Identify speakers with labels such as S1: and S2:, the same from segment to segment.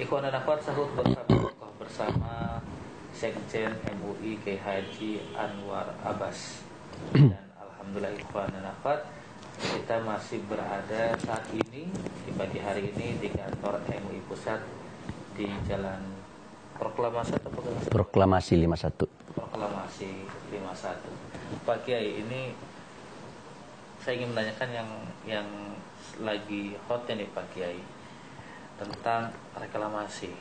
S1: Ikhwan dan akhwat sahut bersama bersama Sekjen MUI K Haji Anwar Abbas. Dan alhamdulillah ikhwan dan akhwat kita masih berada saat ini di pagi hari ini di kantor MUI Pusat di Jalan Proklamasi atau
S2: Proklamasi 51.
S1: Proklamasi 51. Pak Kiai ini saya ingin menanyakan yang yang lagi hot nih Pak Kiai tentang reklamasi.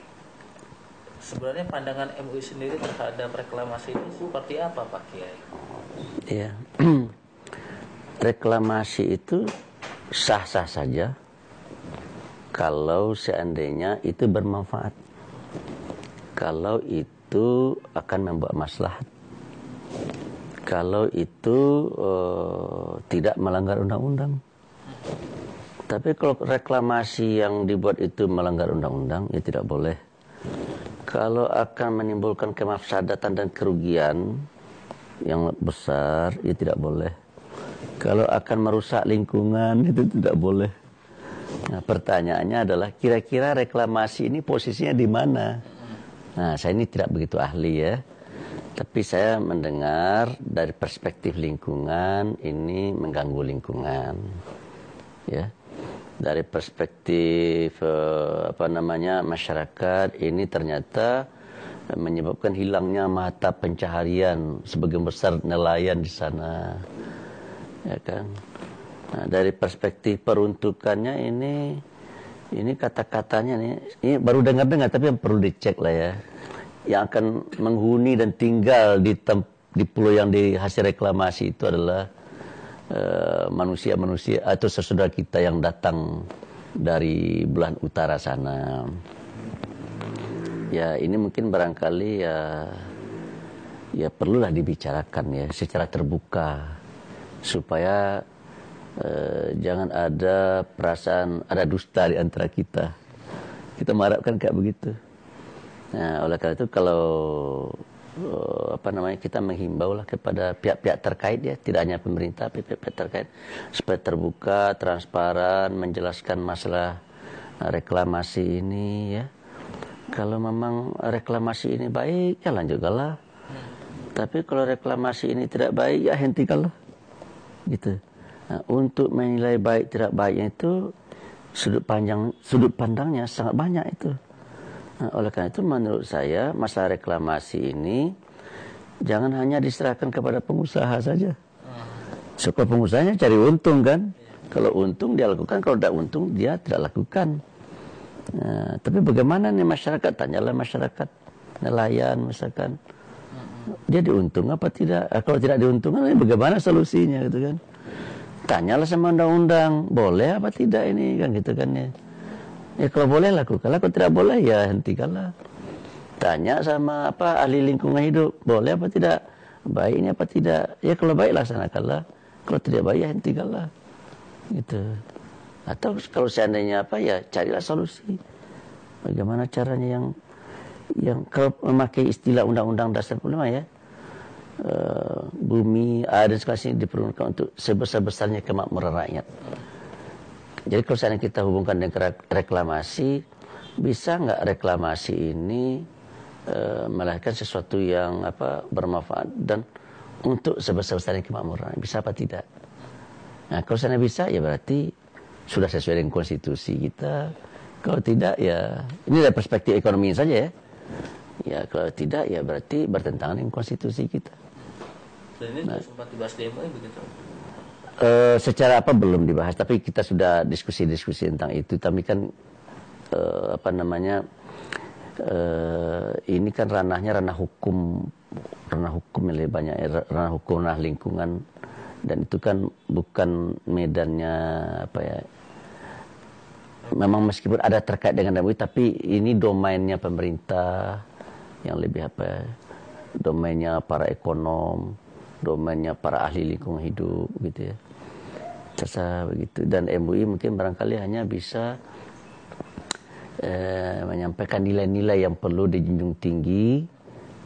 S1: Sebenarnya pandangan MUI sendiri terhadap reklamasi ini seperti apa Pak Kiai?
S2: Iya. reklamasi itu sah-sah saja kalau seandainya itu bermanfaat. Kalau itu akan membuat maslahat kalau itu uh, tidak melanggar undang-undang. Tapi kalau reklamasi yang dibuat itu melanggar undang-undang, ya tidak boleh. Kalau akan menimbulkan kemafsadatan dan kerugian yang besar, ya tidak boleh. Kalau akan merusak lingkungan, itu tidak boleh. Nah, pertanyaannya adalah kira-kira reklamasi ini posisinya di mana? Nah, saya ini tidak begitu ahli ya. Tapi saya mendengar dari perspektif lingkungan ini mengganggu lingkungan. Ya. Dari perspektif uh, apa namanya masyarakat ini ternyata menyebabkan hilangnya mata pencaharian sebagian besar nelayan di sana. Ya kan? Nah, dari perspektif peruntukannya ini ini kata-katanya nih ini baru dengar-dengar tapi yang perlu dicek lah ya yang akan menghuni dan tinggal di di pulau yang di hasil reklamasi itu adalah eh, manusia-manusia uh, atau sesaudara kita yang datang dari belahan utara sana. Ya ini mungkin barangkali ya ya perlulah dibicarakan ya secara terbuka supaya uh, jangan ada perasaan ada dusta di antara kita. Kita mengharapkan kayak begitu. Nah, oleh karena itu kalau apa namanya kita menghimbau lah kepada pihak-pihak terkait ya, tidak hanya pemerintah, pihak-pihak terkait supaya terbuka, transparan, menjelaskan masalah uh, reklamasi ini ya. Kalau memang reklamasi ini baik ya lanjutkanlah. Tapi kalau reklamasi ini tidak baik ya hentikanlah. Gitu. Nah, untuk menilai baik tidak baiknya itu sudut panjang sudut pandangnya sangat banyak itu. Nah, oleh karena itu menurut saya masalah reklamasi ini jangan hanya diserahkan kepada pengusaha saja. Supaya pengusahanya cari untung kan. Kalau untung dia lakukan, kalau tidak untung dia tidak lakukan. Nah, tapi bagaimana nih masyarakat? Tanyalah masyarakat nelayan misalkan. Dia diuntung apa tidak? Eh, kalau tidak diuntungkan, bagaimana solusinya gitu kan? Tanyalah sama undang-undang, boleh apa tidak ini kan gitu kan ya. Ya kalau boleh lakukanlah, kalau tidak boleh ya hentikanlah. Tanya sama apa ahli lingkungan hidup, boleh apa tidak? Baik ini apa tidak? Ya kalau baik laksanakanlah. Kalau tidak baik ya hentikanlah. Gitu. Atau kalau seandainya apa ya carilah solusi. Bagaimana caranya yang yang kalau memakai istilah undang-undang dasar pula ya uh, bumi air dan sebagainya diperlukan untuk sebesar-besarnya kemakmuran rakyat. Jadi kalau seandainya kita hubungkan dengan reklamasi, bisa nggak reklamasi ini e, melahirkan sesuatu yang apa bermanfaat dan untuk sebesar-besarnya kemakmuran? Bisa apa tidak? Nah, kalau seandainya bisa, ya berarti sudah sesuai dengan konstitusi kita. Kalau tidak, ya ini dari perspektif ekonomi saja ya. Ya kalau tidak, ya berarti bertentangan dengan konstitusi kita.
S1: Dan ini nah, sempat dibahas demo begitu?
S2: Uh, secara apa belum dibahas, tapi kita sudah diskusi-diskusi tentang itu. Tapi kan uh, apa namanya uh, ini kan ranahnya ranah hukum, ranah hukum yang lebih banyak, ranah hukum, ranah lingkungan, dan itu kan bukan medannya apa ya. Memang meskipun ada terkait dengan MUI, tapi ini domainnya pemerintah yang lebih apa, ya, domainnya para ekonom, domainnya para ahli lingkungan hidup gitu ya rasa begitu dan MUI mungkin barangkali hanya bisa eh, menyampaikan nilai-nilai yang perlu dijunjung tinggi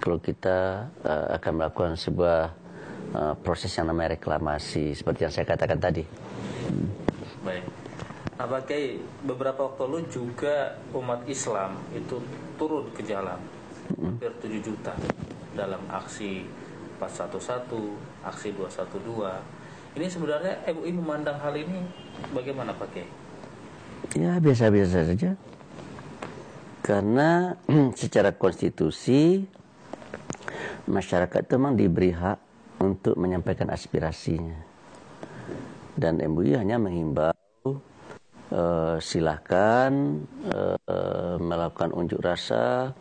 S2: kalau kita uh, akan melakukan sebuah uh, proses yang namanya reklamasi seperti yang saya katakan tadi
S1: Baik. Nah, pakai beberapa waktu lalu juga umat Islam itu turun ke jalan hampir 7 juta dalam aksi 411, aksi 212. Ini sebenarnya MUI memandang hal ini bagaimana Pak Kiai?
S2: Ya biasa-biasa saja. Karena secara konstitusi masyarakat itu memang diberi hak untuk menyampaikan aspirasinya. Dan MUI hanya menghimbau uh, silahkan uh, melakukan unjuk rasa,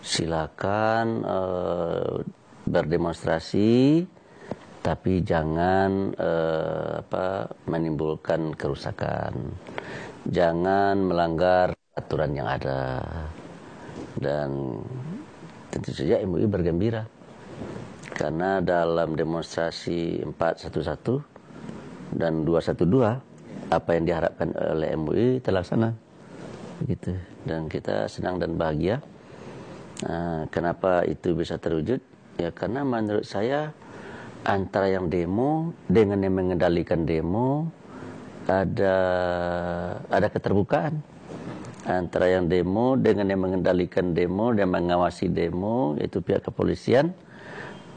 S2: silakan uh, berdemonstrasi, tapi jangan uh, apa, menimbulkan kerusakan, jangan melanggar aturan yang ada, dan tentu saja MUI bergembira. Karena dalam demonstrasi 411 dan 212 apa yang diharapkan oleh MUI terlaksana. Gitu dan kita senang dan bahagia. Nah, kenapa itu bisa terwujud? Ya karena menurut saya antara yang demo dengan yang mengendalikan demo ada ada keterbukaan antara yang demo dengan yang mengendalikan demo dan mengawasi demo yaitu pihak kepolisian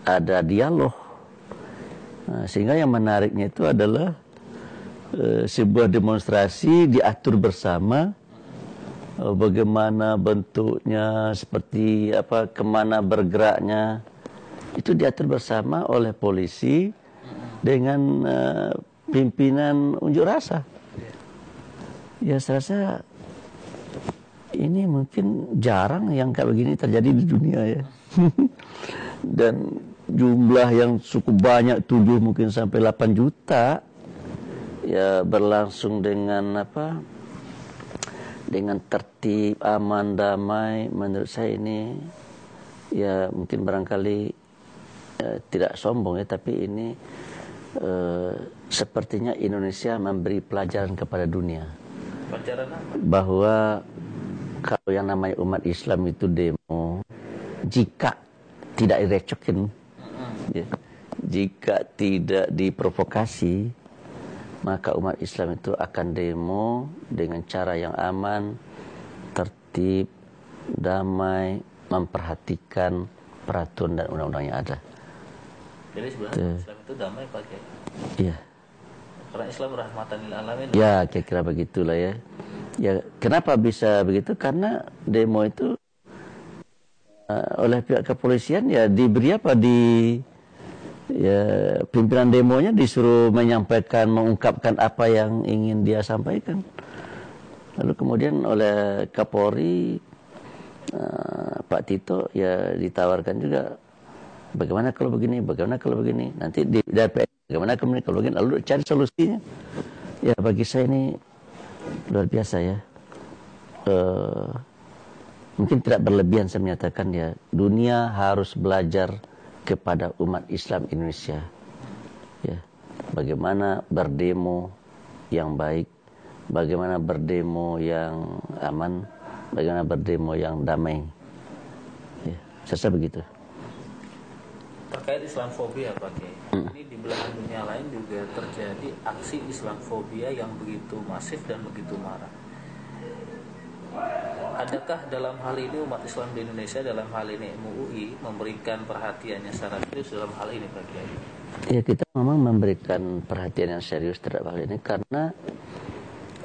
S2: ada dialog. Nah, sehingga yang menariknya itu adalah e, sebuah demonstrasi diatur bersama e, bagaimana bentuknya, seperti apa, ke mana bergeraknya itu diatur bersama oleh polisi dengan e, pimpinan unjuk rasa. Ya saya rasa ini mungkin jarang yang kayak begini terjadi di dunia ya. Dan jumlah yang cukup banyak tujuh mungkin sampai 8 juta ya berlangsung dengan apa dengan tertib aman damai menurut saya ini ya mungkin barangkali ya, tidak sombong ya tapi ini eh, sepertinya Indonesia memberi pelajaran kepada dunia
S1: pelajaran apa?
S2: bahwa kalau yang namanya umat Islam itu demo jika tidak direcokin Ya. Jika tidak diprovokasi, maka umat Islam itu akan demo dengan cara yang aman, tertib, damai, memperhatikan peraturan dan undang-undang yang ada.
S1: Jadi sebenarnya Tuh. Islam itu damai Pak
S2: Iya.
S1: Karena Islam rahmatan lil alamin.
S2: Ya, kira-kira begitulah ya. Ya, kenapa bisa begitu? Karena demo itu uh, oleh pihak kepolisian ya diberi apa di ya pimpinan demonya disuruh menyampaikan mengungkapkan apa yang ingin dia sampaikan lalu kemudian oleh Kapolri uh, Pak Tito ya ditawarkan juga bagaimana kalau begini bagaimana kalau begini nanti di DPR bagaimana begini kalau begini lalu cari solusinya ya bagi saya ini luar biasa ya uh, mungkin tidak berlebihan saya menyatakan ya dunia harus belajar kepada umat Islam Indonesia. Ya, bagaimana berdemo yang baik, bagaimana berdemo yang aman, bagaimana berdemo yang damai. Ya, saya begitu.
S1: Terkait Islamfobia, Pak Kiai. Hmm. Ini di belahan dunia lain juga terjadi aksi Islamfobia yang begitu masif dan begitu marah adakah dalam hal ini umat Islam di Indonesia dalam hal ini MUI memberikan perhatiannya secara serius dalam hal ini Pak Kiai?
S2: Ya kita memang memberikan perhatian yang serius terhadap hal ini karena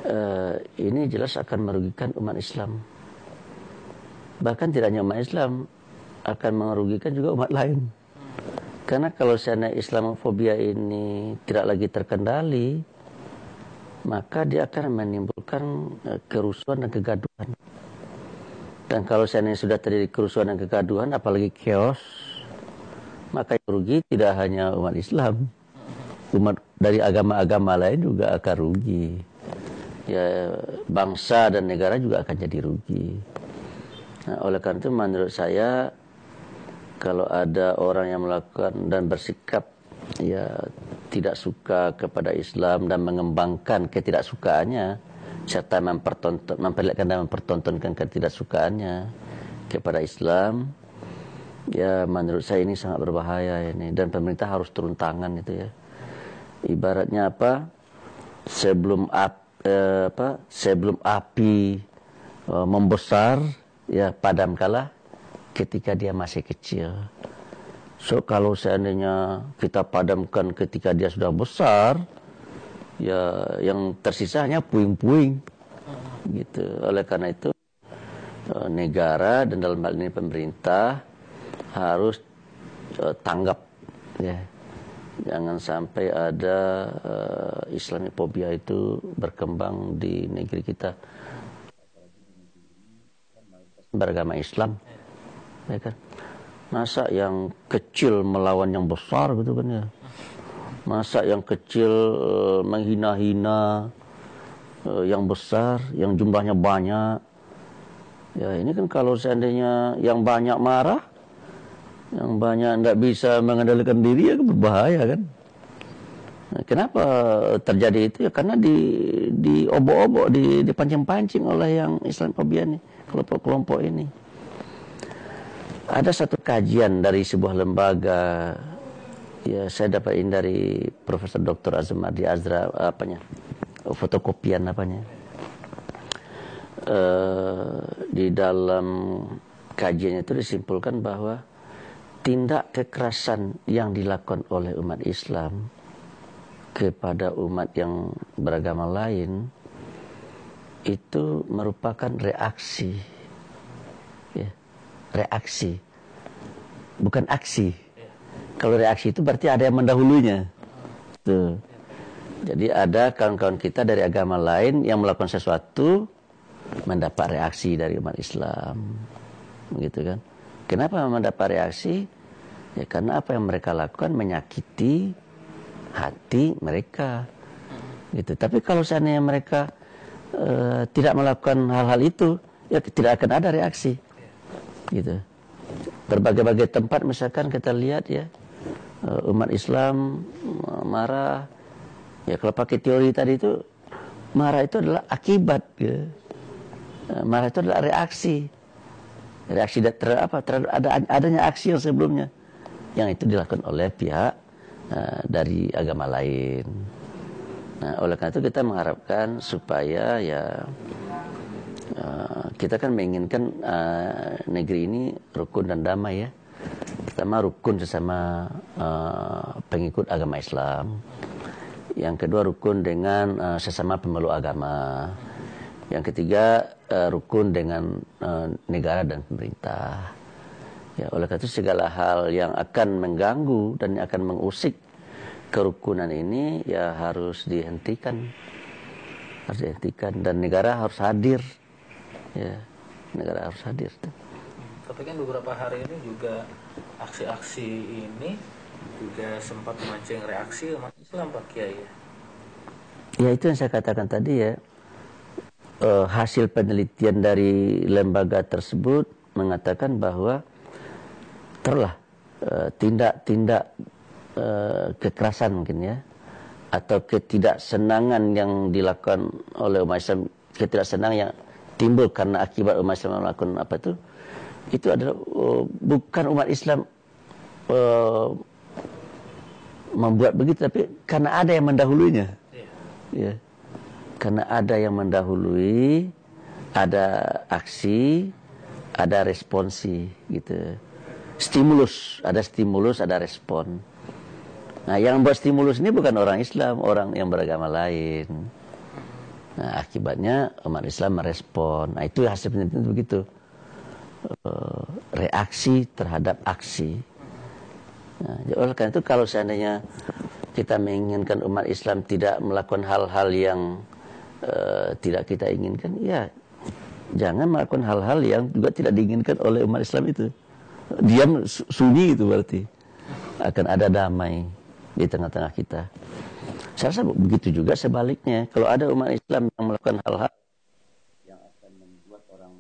S2: uh, ini jelas akan merugikan umat Islam. Bahkan tidak hanya umat Islam akan merugikan juga umat lain. Karena kalau seandainya Islamofobia ini tidak lagi terkendali, maka dia akan menimbulkan eh, kerusuhan dan kegaduhan. Dan kalau seandainya sudah terjadi kerusuhan dan kegaduhan, apalagi chaos, maka yang rugi tidak hanya umat Islam, umat dari agama-agama lain juga akan rugi. Ya, bangsa dan negara juga akan jadi rugi. Nah, oleh karena itu menurut saya kalau ada orang yang melakukan dan bersikap ya tidak suka kepada Islam dan mengembangkan ketidaksukaannya, serta mempertonton, memperlihatkan dan mempertontonkan ketidaksukaannya kepada Islam ya menurut saya ini sangat berbahaya ini. Dan pemerintah harus turun tangan itu ya. Ibaratnya apa? Sebelum ap, eh, apa? Sebelum api eh, membesar ya padam kalah ketika dia masih kecil. So kalau seandainya kita padamkan ketika dia sudah besar, ya yang tersisa hanya puing-puing. Gitu. Oleh karena itu eh, negara dan dalam hal ini pemerintah harus uh, tanggap ya. Jangan sampai ada uh, Islamophobia itu berkembang di negeri kita. Beragama Islam. Ya kan? Masa yang kecil melawan yang besar gitu kan ya. Masa yang kecil uh, menghina-hina uh, yang besar, yang jumlahnya banyak. Ya ini kan kalau seandainya yang banyak marah, yang banyak tidak bisa mengendalikan diri ya berbahaya kan. Nah, kenapa terjadi itu ya karena di di obok-obok di dipancing-pancing oleh yang Islamophobia nih kelompok-kelompok ini ada satu kajian dari sebuah lembaga ya saya dapatin dari Profesor Dr. Azam Adi Azra apanya fotokopian apanya uh, di dalam kajian itu disimpulkan bahwa tindak kekerasan yang dilakukan oleh umat Islam kepada umat yang beragama lain itu merupakan reaksi reaksi, bukan aksi. Kalau reaksi itu berarti ada yang mendahulunya. Tuh. Jadi ada kawan-kawan kita dari agama lain yang melakukan sesuatu mendapat reaksi dari umat Islam. Begitu kan? Kenapa mendapat reaksi? Ya karena apa yang mereka lakukan menyakiti hati mereka. Gitu. Tapi kalau seandainya mereka uh, tidak melakukan hal-hal itu, ya tidak akan ada reaksi gitu. Berbagai-bagai tempat misalkan kita lihat ya eh, umat Islam marah. Ya kalau pakai teori tadi itu marah itu adalah akibat ya. Eh, marah itu adalah reaksi. Reaksi terhadap apa terhadap ada adanya aksi yang sebelumnya. Yang itu dilakukan oleh pihak uh, dari agama lain. Nah oleh karena itu kita mengharapkan supaya ya Eh, kita kan menginginkan uh, negeri ini rukun dan damai ya. Pertama rukun sesama uh, pengikut agama Islam. Yang kedua rukun dengan uh, sesama pemeluk agama. Yang ketiga uh, rukun dengan uh, negara dan pemerintah. Ya, oleh karena itu segala hal yang akan mengganggu dan yang akan mengusik kerukunan ini ya harus dihentikan. Harus dihentikan dan negara harus hadir ya negara harus hadir
S1: tapi kan beberapa hari ini juga aksi-aksi ini juga sempat memancing reaksi umat Islam Pak Kiai. Ya
S2: ya itu yang saya katakan tadi ya. E, hasil penelitian dari lembaga tersebut mengatakan bahwa telah eh, tindak-tindak e, kekerasan mungkin ya atau ketidaksenangan yang dilakukan oleh umat Islam ketidaksenangan yang timbul karena akibat umat Islam melakukan apa itu itu adalah uh, bukan umat Islam uh, membuat begitu tapi karena ada yang mendahulunya. Yeah. ya. Karena ada yang mendahului ada aksi ada responsi gitu. Stimulus ada stimulus ada respon. Nah yang buat stimulus ini bukan orang Islam orang yang beragama lain Nah, akibatnya umat Islam merespon. Nah, itu hasil penelitian itu begitu. Uh, reaksi terhadap aksi. Nah, oleh karena itu kalau seandainya kita menginginkan umat Islam tidak melakukan hal-hal yang uh, tidak kita inginkan, ya jangan melakukan hal-hal yang juga tidak diinginkan oleh umat Islam itu. Diam sunyi itu berarti akan ada damai di tengah-tengah kita. Saya rasa begitu juga sebaliknya. Kalau ada umat Islam yang melakukan hal-hal yang akan membuat orang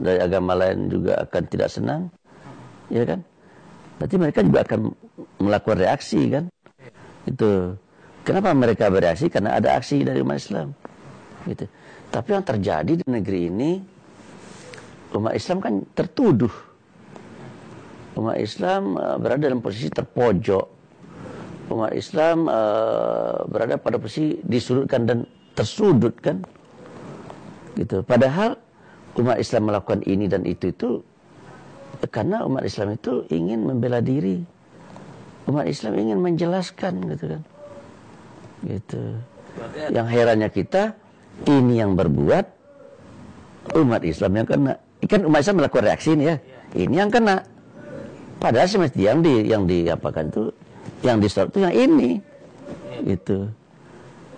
S2: dari agama lain juga akan tidak senang, ya kan? Berarti mereka juga akan melakukan reaksi kan? Itu. Kenapa mereka bereaksi? Karena ada aksi dari umat Islam. Gitu. Tapi yang terjadi di negeri ini, umat Islam kan tertuduh. Umat Islam eh, berada dalam posisi terpojok umat Islam uh, berada pada posisi disudutkan dan tersudutkan. Gitu. Padahal umat Islam melakukan ini dan itu itu karena umat Islam itu ingin membela diri. Umat Islam ingin menjelaskan gitu kan. Gitu. Yang herannya kita ini yang berbuat umat Islam yang kena. Kan umat Islam melakukan reaksi ini ya. Ini yang kena. Padahal semestinya yang di yang diapakan itu yang disorot. Itu yang ini. Itu.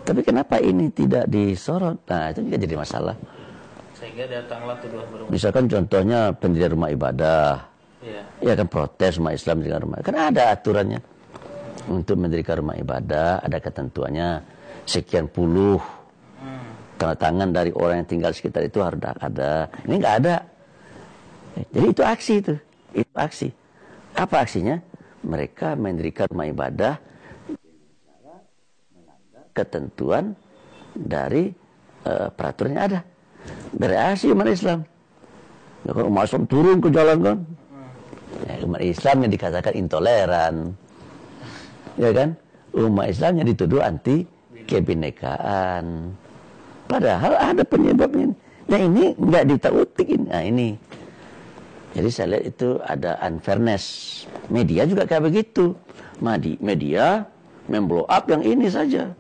S2: Tapi kenapa ini tidak disorot? Nah itu juga jadi masalah.
S1: Sehingga datanglah tuduhan berumah
S2: misalkan contohnya pendirian rumah ibadah.
S1: Ya.
S2: ya kan protes rumah Islam dengan rumah. Kan ada aturannya. Untuk mendirikan rumah ibadah ada ketentuannya. Sekian puluh.
S1: Hmm.
S2: tanda tangan dari orang yang tinggal sekitar itu harus ada. Ini nggak ada. Jadi itu aksi itu. Itu aksi. Apa aksinya mereka mendirikan rumah ibadah ketentuan dari uh, peraturan yang ada. Bereaksi umat Islam. Ya, kalau umat Islam turun ke jalan kan? Ya, umat Islam yang dikatakan intoleran. Ya kan? Umat Islam yang dituduh anti kebinekaan. Padahal ada penyebabnya. Nah ini nggak ditautik nah ini jadi saya lihat itu ada unfairness. Media juga kayak begitu. Media memblow up yang ini saja.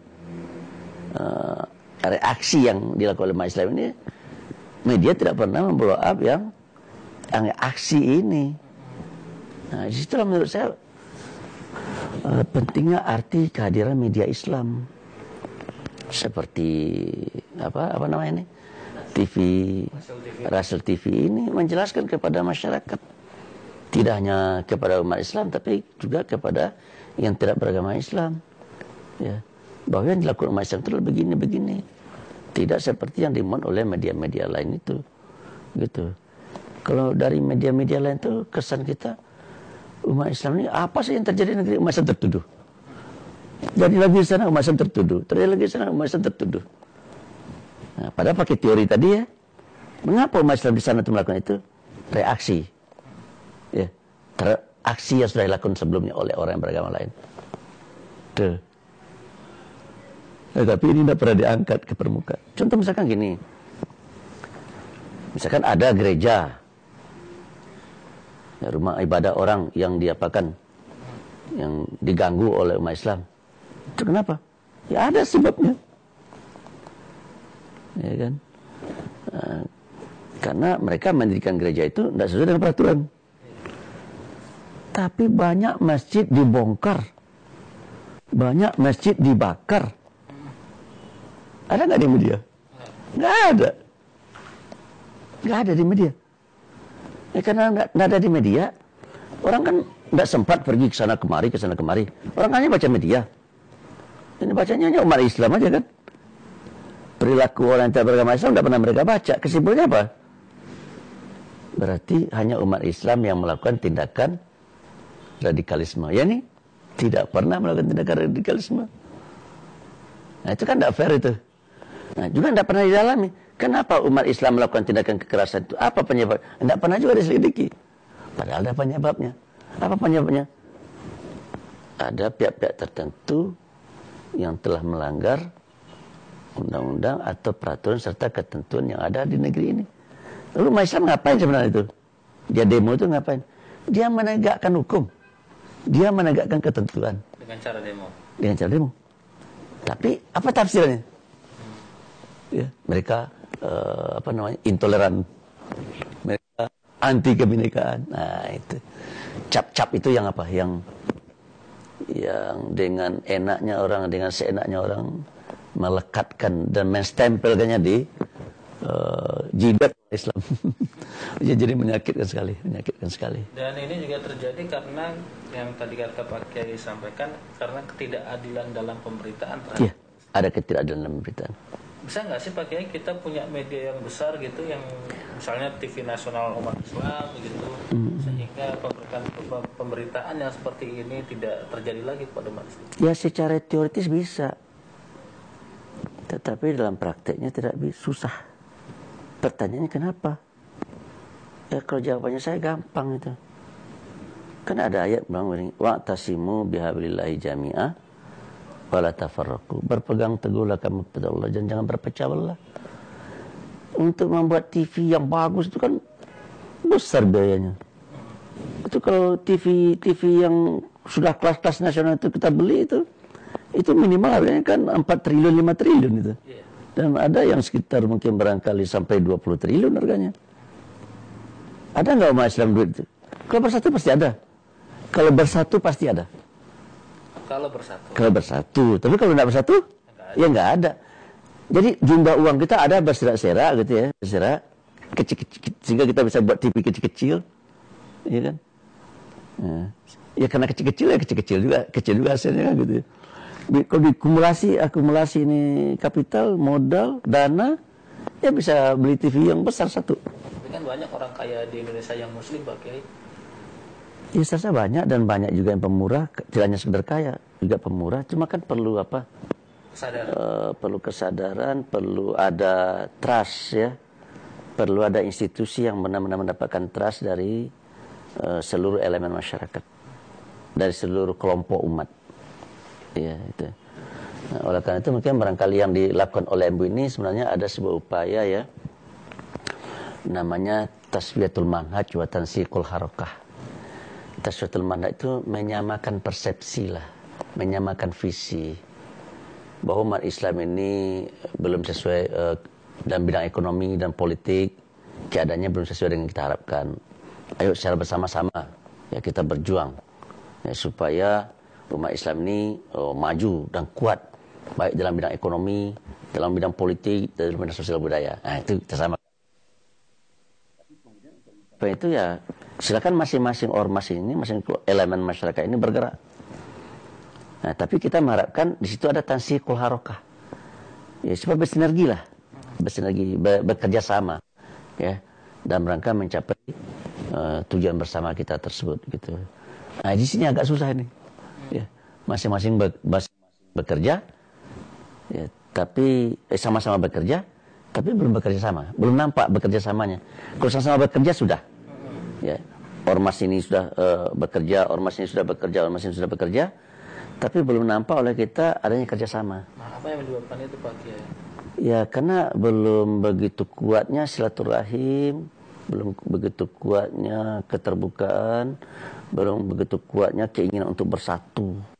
S2: Uh, reaksi yang dilakukan oleh Islam ini media tidak pernah memblow up yang yang aksi ini. Nah di situlah menurut saya uh, pentingnya arti kehadiran media Islam. Seperti apa apa namanya ini? TV Rasul TV ini menjelaskan kepada masyarakat. Tidak hanya kepada umat Islam tapi juga kepada yang tidak beragama Islam. Ya. Bahwa yang dilakukan umat Islam itu begini begini tidak seperti yang dimuat oleh media-media lain itu. Gitu. Kalau dari media-media lain itu kesan kita umat Islam ini apa sih yang terjadi di negeri umat Islam tertuduh? Jadi lagi sana umat Islam tertuduh. Terjadi lagi sana umat Islam tertuduh. Nah, padahal pakai teori tadi ya mengapa umat Islam di sana itu melakukan itu reaksi ya aksi yang sudah dilakukan sebelumnya oleh orang yang beragama lain Tuh. Nah, tapi ini tidak pernah diangkat ke permukaan. Contoh misalkan gini. Misalkan ada gereja. Ya, rumah ibadah orang yang diapakan. Yang diganggu oleh umat Islam. Itu kenapa? Ya ada sebabnya. Ya kan? Karena mereka mendirikan gereja itu tidak sesuai dengan peraturan. Tapi banyak masjid dibongkar. Banyak masjid dibakar ada nggak di media? Nggak ada. Nggak ada di media. Ya, karena nggak ada di media, orang kan nggak sempat pergi ke sana kemari, ke sana kemari. Orang hanya baca media. Ini bacanya hanya umat Islam aja kan. Perilaku orang yang tidak beragama Islam tidak pernah mereka baca. Kesimpulannya apa? Berarti hanya umat Islam yang melakukan tindakan radikalisme. Ya nih, tidak pernah melakukan tindakan radikalisme. Nah itu kan tidak fair itu. Nah, juga tidak pernah didalami. Kenapa umat Islam melakukan tindakan kekerasan itu? Apa penyebab? Tidak pernah juga diselidiki. Padahal ada penyebabnya. Apa penyebabnya? Ada pihak-pihak tertentu yang telah melanggar undang-undang atau peraturan serta ketentuan yang ada di negeri ini. Lalu umat Islam ngapain sebenarnya itu? Dia demo itu ngapain? Dia menegakkan hukum. Dia menegakkan ketentuan.
S1: Dengan cara demo.
S2: Dengan cara demo. Tapi apa tafsirannya? ya, mereka uh, apa namanya intoleran mereka anti kebinekaan nah itu cap-cap itu yang apa yang yang dengan enaknya orang dengan seenaknya orang melekatkan dan menstempelkannya di uh, jidat Islam ya, jadi menyakitkan sekali menyakitkan sekali
S1: dan ini juga terjadi karena yang tadi kata Pak Kiai sampaikan karena ketidakadilan dalam pemberitaan
S2: Iya, ada ketidakadilan dalam pemberitaan
S1: bisa nggak sih Pak Kiai kita punya media yang besar gitu yang misalnya TV nasional umat Islam gitu hmm. sehingga pemberitaan pemberitaan yang seperti ini tidak terjadi lagi pada umat Islam?
S2: Ya secara teoritis bisa, tetapi dalam prakteknya tidak bisa susah. Pertanyaannya kenapa? Ya kalau jawabannya saya gampang itu. Kan ada ayat bilang wa tasimu bihablillahi jami'ah wala tafarraqu. Berpegang teguhlah kamu kepada Allah dan jangan berpecah belah. Untuk membuat TV yang bagus itu kan besar biayanya. Itu kalau TV TV yang sudah kelas-kelas nasional itu kita beli itu itu minimal harganya kan 4 triliun 5 triliun itu. Iya. Dan ada yang sekitar mungkin barangkali sampai 20 triliun harganya. Ada nggak umat Islam duit itu? Kalau bersatu pasti ada. Kalau bersatu pasti ada.
S1: Kalau bersatu.
S2: Kalau bersatu. Tapi kalau nggak bersatu, enggak ya nggak ada. Jadi jumlah uang kita ada berserak-serak gitu ya, berserak kecil-kecil sehingga kita bisa buat TV kecil-kecil, ya kan? Nah, ya karena kecil-kecil ya kecil-kecil juga, kecil juga hasilnya kan gitu. Ya. Kalau dikumulasi, akumulasi ini kapital, modal, dana, ya bisa beli TV yang besar satu.
S1: Tapi kan banyak orang kaya di Indonesia yang muslim Pak Kiai.
S2: Ya saya banyak dan banyak juga yang pemurah, tidak hanya sekedar kaya, juga pemurah. Cuma kan perlu apa? Kesadaran. Uh, perlu kesadaran, perlu ada trust ya. Perlu ada institusi yang benar-benar mendapatkan trust dari uh, seluruh elemen masyarakat. Dari seluruh kelompok umat. Ya, itu. Nah, oleh karena itu mungkin barangkali yang dilakukan oleh MU ini sebenarnya ada sebuah upaya ya. Namanya taswiyatul manhaj wa tansiqul harakah tasyatul mana itu menyamakan persepsi lah, menyamakan visi bahwa umat Islam ini belum sesuai uh, dalam bidang ekonomi dan politik keadaannya belum sesuai dengan kita harapkan. Ayo secara bersama-sama ya kita berjuang ya, supaya umat Islam ini uh, maju dan kuat baik dalam bidang ekonomi, dalam bidang politik, dalam bidang sosial budaya. Nah, itu kita sama. Apa itu ya silakan masing-masing ormas ini, masing elemen masyarakat ini bergerak. Nah, tapi kita mengharapkan di situ ada tansikul harokah. Ya, supaya bersinergi lah, bersinergi, ber, bekerja sama, ya, dalam rangka mencapai uh, tujuan bersama kita tersebut, gitu. Nah, di sini agak susah ya, masing-masing bekerja, ya, tapi eh, sama-sama eh, bekerja, tapi belum bekerja sama, belum nampak bekerja samanya. Kalau sama-sama bekerja sudah, ya ormas ini sudah uh, bekerja, ormas ini sudah bekerja, ormas ini sudah bekerja, tapi belum nampak oleh kita adanya kerjasama.
S1: Nah, apa yang menyebabkan itu Pak Kiai?
S2: Ya karena belum begitu kuatnya silaturahim, belum begitu kuatnya keterbukaan, belum begitu kuatnya keinginan untuk bersatu.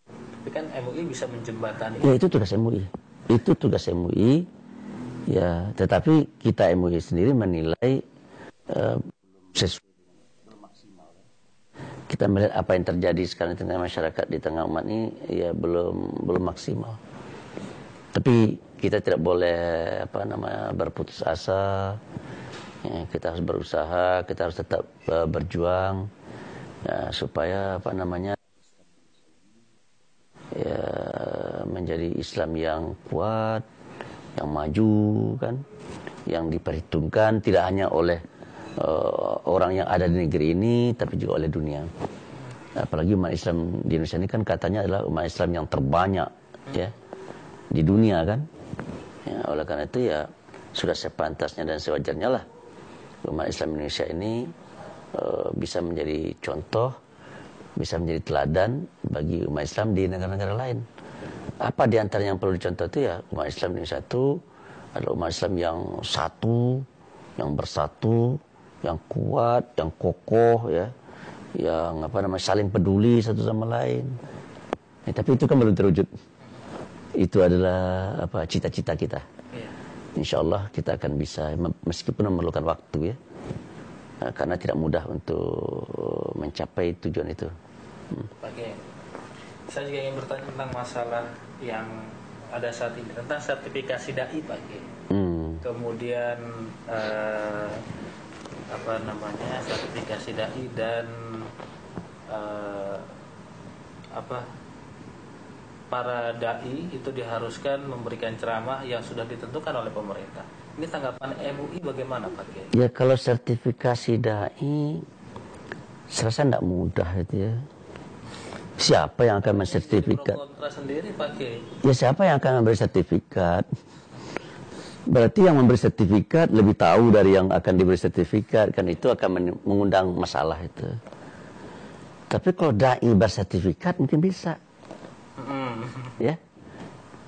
S1: Tapi kan MUI bisa menjembatani.
S2: Ya itu tugas MUI, itu tugas MUI. Ya, tetapi kita MUI sendiri menilai uh, sesuai kita melihat apa yang terjadi sekarang di tengah masyarakat di tengah umat ini ya belum belum maksimal. Tapi kita tidak boleh apa namanya berputus asa. Ya, kita harus berusaha, kita harus tetap uh, berjuang ya, supaya apa namanya ya menjadi Islam yang kuat, yang maju kan, yang diperhitungkan tidak hanya oleh uh, orang yang ada di negeri ini tapi juga oleh dunia. Apalagi umat Islam di Indonesia ini kan katanya adalah umat Islam yang terbanyak ya di dunia kan. Ya, oleh karena itu ya sudah sepantasnya dan sewajarnya lah umat Islam Indonesia ini uh, bisa menjadi contoh, bisa menjadi teladan bagi umat Islam di negara-negara lain. Apa di antara yang perlu dicontoh itu ya umat Islam Indonesia itu adalah umat Islam yang satu, yang bersatu, yang kuat, yang kokoh ya, yang apa namanya saling peduli satu sama lain. Ya, tapi itu kan belum terwujud. Itu adalah apa cita-cita kita. Iya. Insya Allah kita akan bisa meskipun memerlukan waktu ya, nah, karena tidak mudah untuk mencapai tujuan itu.
S1: Oke, saya juga ingin bertanya tentang masalah yang ada saat ini tentang sertifikasi dai Pak Hmm. Kemudian uh, apa namanya sertifikasi dai dan uh, apa para dai itu diharuskan memberikan ceramah yang sudah ditentukan oleh pemerintah. Ini tanggapan MUI bagaimana Pak?
S2: Ya kalau sertifikasi dai saya rasa tidak mudah itu ya. Siapa yang akan mensertifikat?
S1: sendiri.
S2: Ya siapa yang akan memberi sertifikat? Berarti yang memberi sertifikat lebih tahu dari yang akan diberi sertifikat kan itu akan mengundang masalah itu. Tapi kalau dai bersertifikat mungkin bisa. Ya.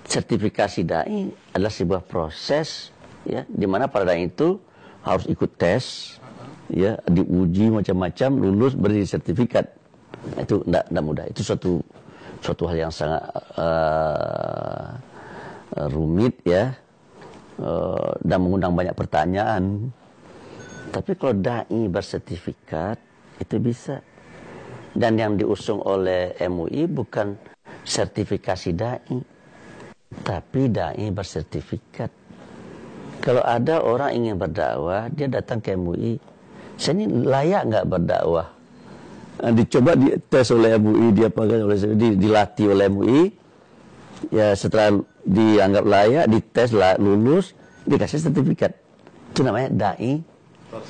S2: Sertifikasi dai adalah sebuah proses ya di mana para dai itu harus ikut tes ya diuji macam-macam lulus beri sertifikat itu tidak mudah. Itu suatu suatu hal yang sangat uh, rumit ya. Uh, dan mengundang banyak pertanyaan. Tapi kalau dai bersertifikat itu bisa. Dan yang diusung oleh MUI bukan sertifikasi dai tapi dai bersertifikat. Kalau ada orang ingin berdakwah dia datang ke MUI saya ini layak nggak berdakwah dicoba dites oleh MUI dia pakai oleh dilatih oleh MUI ya setelah dianggap layak dites lulus dikasih sertifikat. Itu namanya dai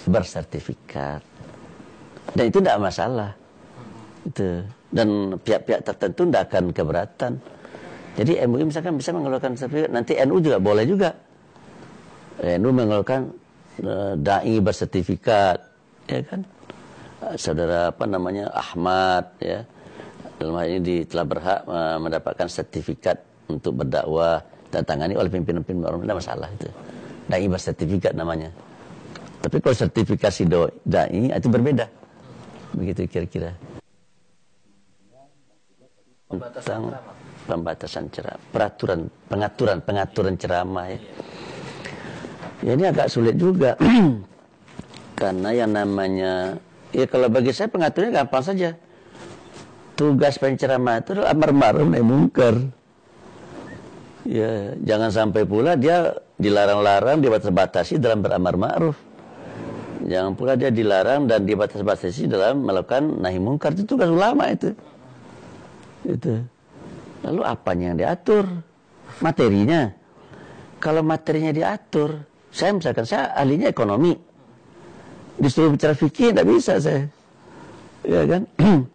S2: bersertifikat. Dan itu tidak masalah. Itu. Dan pihak-pihak tertentu tidak akan keberatan. Jadi MUI misalkan bisa mengeluarkan sertifikat nanti NU juga boleh juga. NU mengeluarkan uh, dai bersertifikat. Ya kan saudara apa namanya Ahmad ya. Dalam hal ini di, telah berhak uh, mendapatkan sertifikat untuk berdakwah tangani oleh pimpinan-pimpinan tidak masalah itu. Dai bersertifikat namanya. Tapi kalau sertifikasi dai itu berbeda. Begitu kira-kira. Tentang pembatasan ceramah peraturan pengaturan pengaturan ceramah ya. Ya ini agak sulit juga. Karena yang namanya ya kalau bagi saya pengaturannya gampang saja. Tugas penceramah itu adalah amar ma'ruf nahi mungkar. Ya jangan sampai pula dia dilarang-larang dibatas-batasi dalam beramar ma'ruf jangan pula dia dilarang dan dibatas-batasi dalam melakukan nahi mungkar. Itu tugas ulama itu. Itu. Lalu apanya yang diatur? Materinya. Kalau materinya diatur saya misalkan saya ahlinya ekonomi disuruh bicara fikih tidak bisa saya ya kan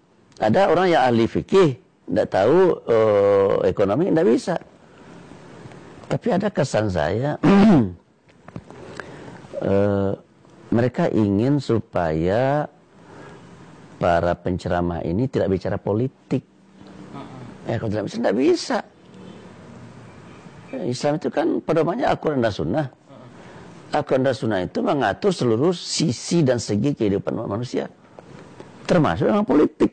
S2: ada orang yang ahli fikih tidak tahu uh, ekonomi tidak bisa tapi ada kesan saya uh, mereka ingin supaya para penceramah ini tidak bicara politik Ya kalau tidak bisa, tidak bisa. Islam itu kan pedomannya Al-Quran dan Sunnah. Dan Sunnah itu mengatur seluruh sisi dan segi kehidupan manusia. Termasuk dengan politik.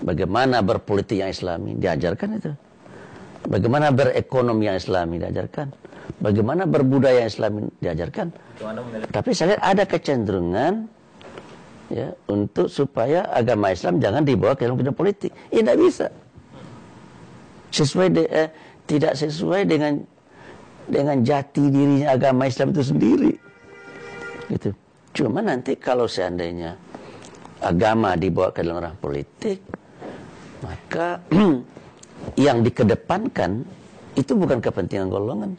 S2: Bagaimana berpolitik yang islami, diajarkan itu. Bagaimana berekonomi yang islami, diajarkan. Bagaimana berbudaya yang islami, diajarkan. Tapi saya lihat ada kecenderungan ya untuk supaya agama Islam jangan dibawa ke dalam kehidupan politik. Ini tidak bisa sesuai de, eh, tidak sesuai dengan dengan jati dirinya agama Islam itu sendiri. Gitu. Cuma nanti kalau seandainya agama dibawa ke dalam ranah politik, maka yang dikedepankan itu bukan kepentingan golongan.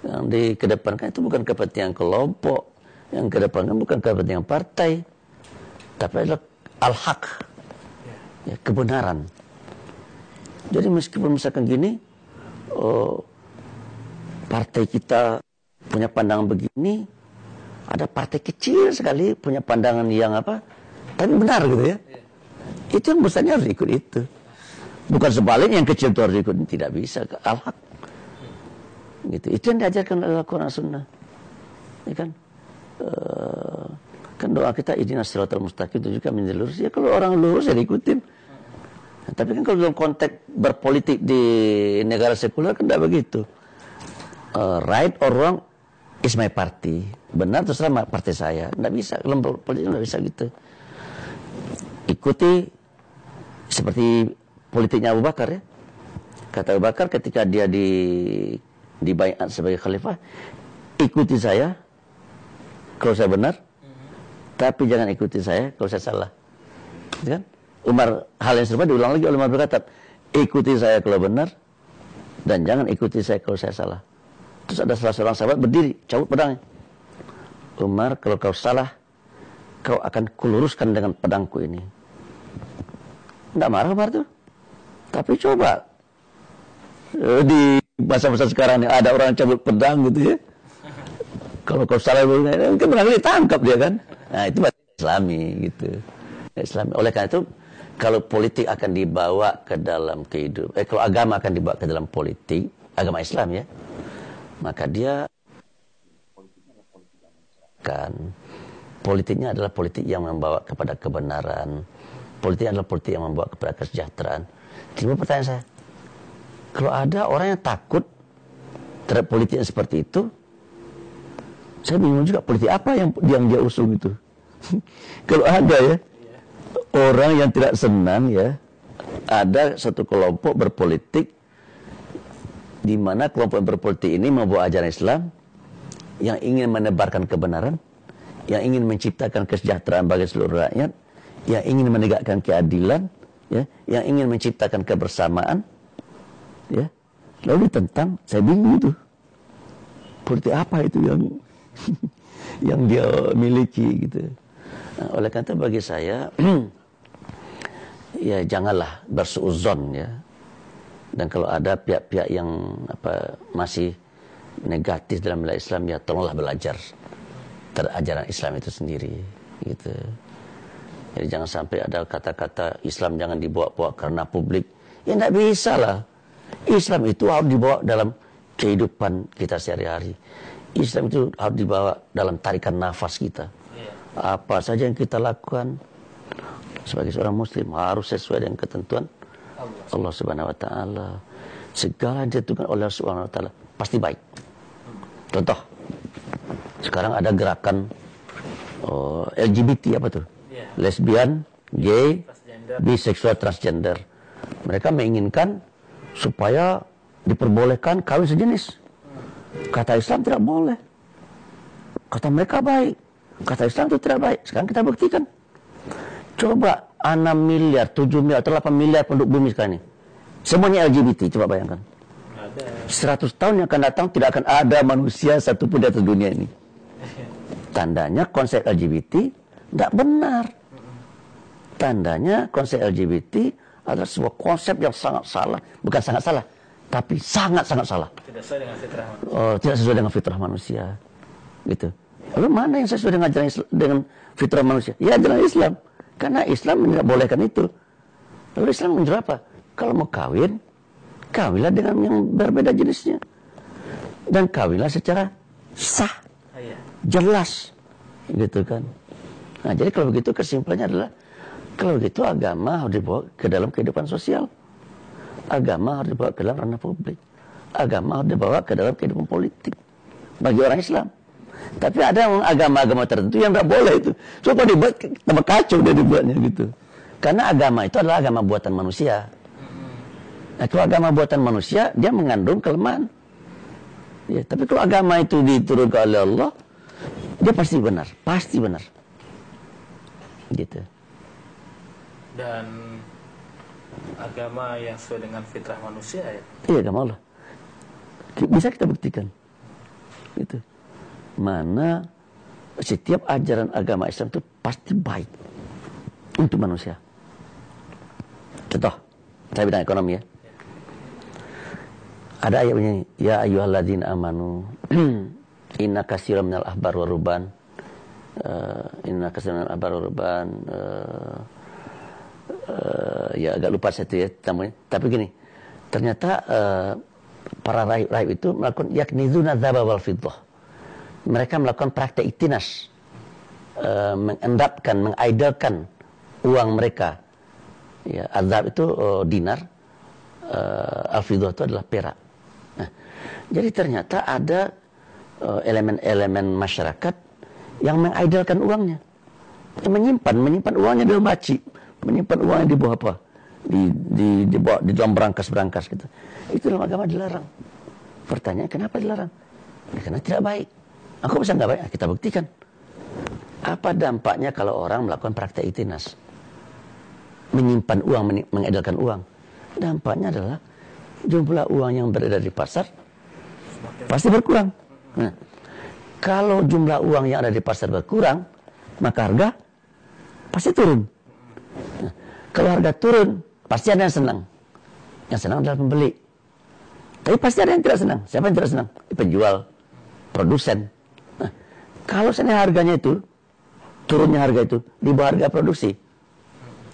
S2: Yang dikedepankan itu bukan kepentingan kelompok. Yang kedepankan bukan kepentingan partai. Tapi adalah al-haq. Ya, kebenaran. Jadi meskipun misalkan gini, oh, partai kita punya pandangan begini, ada partai kecil sekali punya pandangan yang apa, tapi benar gitu ya. Itu yang besarnya harus ikut itu. Bukan sebaliknya yang kecil itu harus ikut, tidak bisa. Al-haq. Gitu. Itu yang diajarkan oleh Al-Quran Sunnah. Ya kan? Uh, kan doa kita idina siratal mustaqim itu juga menjadi lurus. Ya kalau orang lurus ya diikutin. Tapi kan kalau dalam konteks berpolitik di negara sekuler kan tidak begitu. Uh, right or wrong is my party. Benar terserah partai saya. Tidak bisa. Dalam politik tidak bisa gitu. Ikuti seperti politiknya Abu Bakar ya. Kata Abu Bakar ketika dia di dibayar sebagai khalifah, ikuti saya kalau saya benar, tapi jangan ikuti saya kalau saya salah. Gitu kan? Umar hal yang serupa diulang lagi oleh Umar berkata, ikuti saya kalau benar dan jangan ikuti saya kalau saya salah. Terus ada salah seorang sahabat berdiri, cabut pedangnya. Umar, kalau kau salah, kau akan kuluruskan dengan pedangku ini. Tidak marah Umar tuh. Tapi coba eh, di masa-masa sekarang ini ada orang cabut pedang gitu ya. Kalau kau salah mungkin pedang ditangkap dia kan. Nah itu bahasa Islami gitu. Islam. Oleh karena itu, kalau politik akan dibawa ke dalam kehidupan, eh kalau agama akan dibawa ke dalam politik, agama Islam ya, maka dia kan politiknya adalah politik yang membawa kepada kebenaran, politik adalah politik yang membawa kepada kesejahteraan. Tiba pertanyaan saya, kalau ada orang yang takut terhadap politik yang seperti itu, saya bingung juga politik apa yang yang dia usung itu. kalau ada ya orang yang tidak senang ya, ada satu kelompok berpolitik di mana kelompok berpolitik ini membawa ajaran Islam yang ingin menebarkan kebenaran, yang ingin menciptakan kesejahteraan bagi seluruh rakyat, yang ingin menegakkan keadilan, ya, yang ingin menciptakan kebersamaan, ya. Lalu tentang saya bingung itu. Politik apa itu yang yang dia miliki gitu. Nah, oleh karena bagi saya ya janganlah bersuuzon ya. Dan kalau ada pihak-pihak yang apa masih negatif dalam nilai Islam ya tolonglah belajar terhadap ajaran Islam itu sendiri gitu. Jadi jangan sampai ada kata-kata Islam jangan dibawa-bawa karena publik. Ya tidak bisa lah. Islam itu harus dibawa dalam kehidupan kita sehari-hari. Islam itu harus dibawa dalam tarikan nafas kita. Iya. Apa saja yang kita lakukan sebagai seorang muslim harus sesuai dengan ketentuan Allah Subhanahu wa taala. Segala ditentukan oleh Allah Subhanahu wa taala pasti baik. Contoh, sekarang ada gerakan oh, LGBT apa tuh? Yeah. Lesbian, gay, biseksual, transgender. Mereka menginginkan supaya diperbolehkan kawin sejenis. Kata Islam tidak boleh. Kata mereka baik. Kata Islam itu tidak baik. Sekarang kita buktikan. Coba 6 miliar, 7 miliar, atau 8 miliar penduduk bumi sekarang ini. Semuanya LGBT, coba bayangkan. 100 tahun yang akan datang tidak akan ada manusia satupun di atas dunia ini. Tandanya konsep LGBT tidak benar. Tandanya konsep LGBT adalah sebuah konsep yang sangat salah. Bukan sangat salah, tapi sangat-sangat salah.
S1: Tidak sesuai dengan fitrah manusia.
S2: Oh, tidak sesuai dengan fitrah manusia. Gitu. Lalu mana yang sesuai dengan ajaran dengan fitrah manusia? Ya ajaran Islam. Karena Islam tidak bolehkan itu. Lalu Islam menjawab apa? Kalau mau kawin, kawinlah dengan yang berbeda jenisnya. Dan kawinlah secara sah, iya. jelas, gitu kan. Nah jadi kalau begitu kesimpulannya adalah kalau begitu agama harus dibawa ke dalam kehidupan sosial. Agama harus dibawa ke dalam ranah publik. Agama harus dibawa ke dalam kehidupan politik bagi orang Islam. Tapi ada agama-agama tertentu yang nggak boleh itu. So kalau dibuat tambah kacau dia dibuatnya gitu. Karena agama itu adalah agama buatan manusia. Nah, kalau agama buatan manusia, dia mengandung kelemahan. Ya, tapi kalau agama itu diturunkan oleh Allah, dia pasti benar, pasti benar. Gitu.
S1: Dan agama yang sesuai dengan fitrah manusia ya?
S2: Iya, agama Allah. Bisa kita buktikan. Gitu. Mana setiap ajaran agama Islam itu pasti baik untuk manusia. Contoh, saya bidang ekonomi ya. Ada ayat bunyi, ya ayyuhalladzina amanu inna katsiran minal ahbar wa ruban uh, inna katsiran minal ahbar wa ruban uh, uh, ya agak lupa satu ya tamunya. Tapi gini, ternyata uh, para rahib-rahib itu melakukan yaknizuna dzaba wal fiddah. Mereka melakukan praktek itinas uh, mengendapkan, mengidolkan uang mereka. Ya, azab itu uh, dinar, uh, al itu adalah perak. Jadi ternyata ada eh, elemen-elemen masyarakat yang mengidolkan uangnya. Menyimpan, menyimpan uangnya dalam baci, menyimpan uangnya di bawah apa? Di di di, bawah, di dalam berangkas-berangkas gitu. Itu dalam agama dilarang. Pertanyaan kenapa dilarang? Ya, karena tidak baik. Aku bisa nggak baik? Kita buktikan. Apa dampaknya kalau orang melakukan praktek itinas? Menyimpan uang, mengedalkan uang. Dampaknya adalah jumlah uang yang beredar di pasar pasti berkurang. Nah, kalau jumlah uang yang ada di pasar berkurang, maka harga pasti turun. Nah, kalau harga turun, pasti ada yang senang. Yang senang adalah pembeli. Tapi pasti ada yang tidak senang. Siapa yang tidak senang? Penjual, produsen. Kalau seandainya harganya itu, turunnya harga itu, di bawah harga produksi,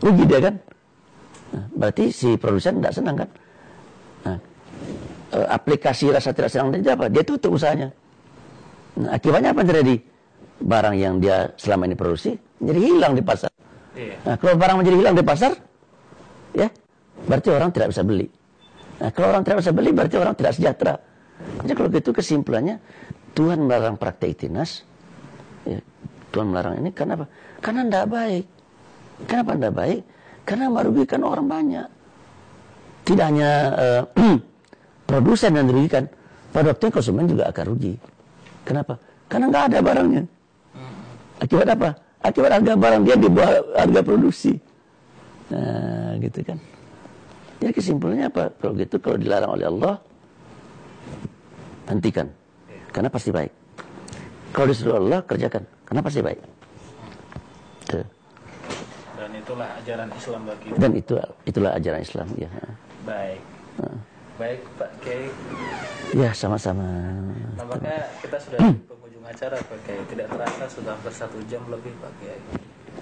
S2: rugi dia kan? Nah, berarti si produsen tidak senang kan? Nah, eh, aplikasi rasa tidak senang dia apa? Dia tutup usahanya. Nah, akibatnya apa yang terjadi? Barang yang dia selama ini produksi menjadi hilang di pasar. Iya. nah, kalau barang menjadi hilang di pasar ya berarti orang tidak bisa beli. Nah, kalau orang tidak bisa beli berarti orang tidak sejahtera. Jadi kalau gitu kesimpulannya Tuhan melarang praktek tinas ya, Tuhan melarang ini karena apa? Karena tidak baik. Kenapa tidak baik? Karena merugikan orang banyak. Tidak hanya uh, produsen yang dirugikan, pada waktu konsumen juga akan rugi. Kenapa? Karena nggak ada barangnya. Akibat apa? Akibat harga barang dia di bawah harga produksi. Nah, gitu kan. Jadi kesimpulannya apa? Kalau gitu, kalau dilarang oleh Allah, hentikan. Karena pasti baik. Kalau disuruh Allah, kerjakan. Karena pasti baik.
S1: Tuh. Dan itulah ajaran Islam bagi
S2: Dan itu itulah ajaran Islam ya.
S1: Baik. Uh. Baik Pak Kiai.
S2: Ya sama-sama.
S1: Nampaknya kita sudah di penghujung acara Pak Kiai. Tidak terasa sudah hampir satu jam lebih Pak Kiai.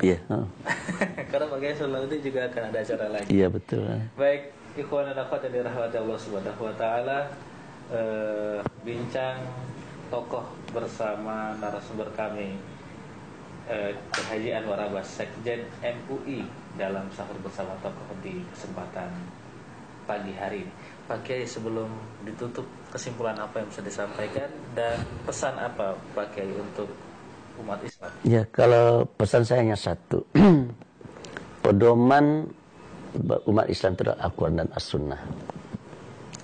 S2: Iya. Uh.
S1: Karena Pak Kiai selanjutnya juga akan ada acara lagi.
S2: Iya betul.
S1: Baik, ikhwan dan akhwat yang dirahmati Allah Subhanahu wa taala, eh, bincang tokoh bersama narasumber kami eh, Haji Anwar Abbas Sekjen MUI dalam sahur bersama tokoh di kesempatan pagi hari ini. Pak Kiai sebelum ditutup kesimpulan apa yang bisa disampaikan dan pesan apa Pak Kiai untuk umat Islam?
S2: Ya kalau pesan saya hanya satu, pedoman umat Islam itu adalah Al-Quran dan As-Sunnah.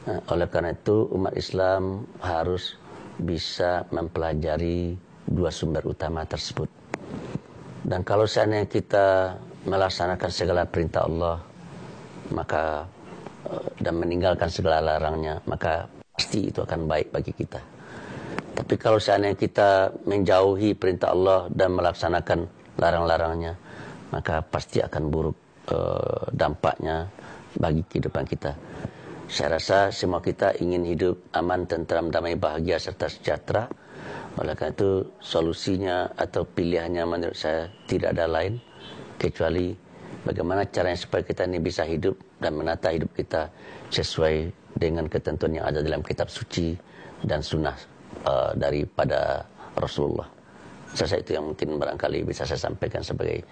S2: Nah, oleh karena itu umat Islam harus bisa mempelajari dua sumber utama tersebut. Dan kalau seandainya kita melaksanakan segala perintah Allah, maka eh, dan meninggalkan segala larangnya, maka pasti itu akan baik bagi kita. Tapi kalau seandainya kita menjauhi perintah Allah dan melaksanakan larang-larangnya, maka pasti akan buruk uh, dampaknya bagi kehidupan kita. Saya rasa semua kita ingin hidup aman, tentram, damai, bahagia serta sejahtera. Oleh karena itu solusinya atau pilihannya menurut saya tidak ada lain kecuali bagaimana caranya supaya kita ini bisa hidup dan menata hidup kita sesuai dengan ketentuan yang ada dalam kitab suci dan sunnah uh, daripada Rasulullah. Saya itu yang mungkin barangkali bisa saya sampaikan sebagai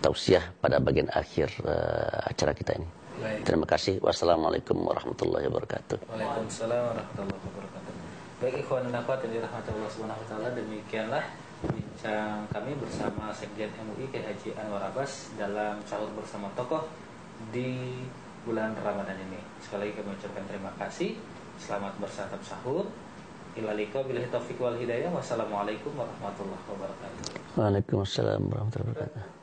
S2: tausiah pada bagian akhir uh, acara kita ini. Baik. Terima kasih. Wassalamualaikum warahmatullahi wabarakatuh.
S1: Waalaikumsalam warahmatullahi wabarakatuh. Baik ikhwan dan akhwat yang dirahmati Allah Subhanahu wa taala, demikianlah bincang kami bersama Sekjen MUI Kiai Haji Anwar Abbas dalam sahur bersama tokoh di bulan Ramadan ini. Sekali lagi kami ucapkan terima kasih. Selamat bersantap sahur. Ilaliko bila taufik wal hidayah. Wassalamualaikum warahmatullahi wabarakatuh.
S2: Waalaikumsalam warahmatullahi wabarakatuh.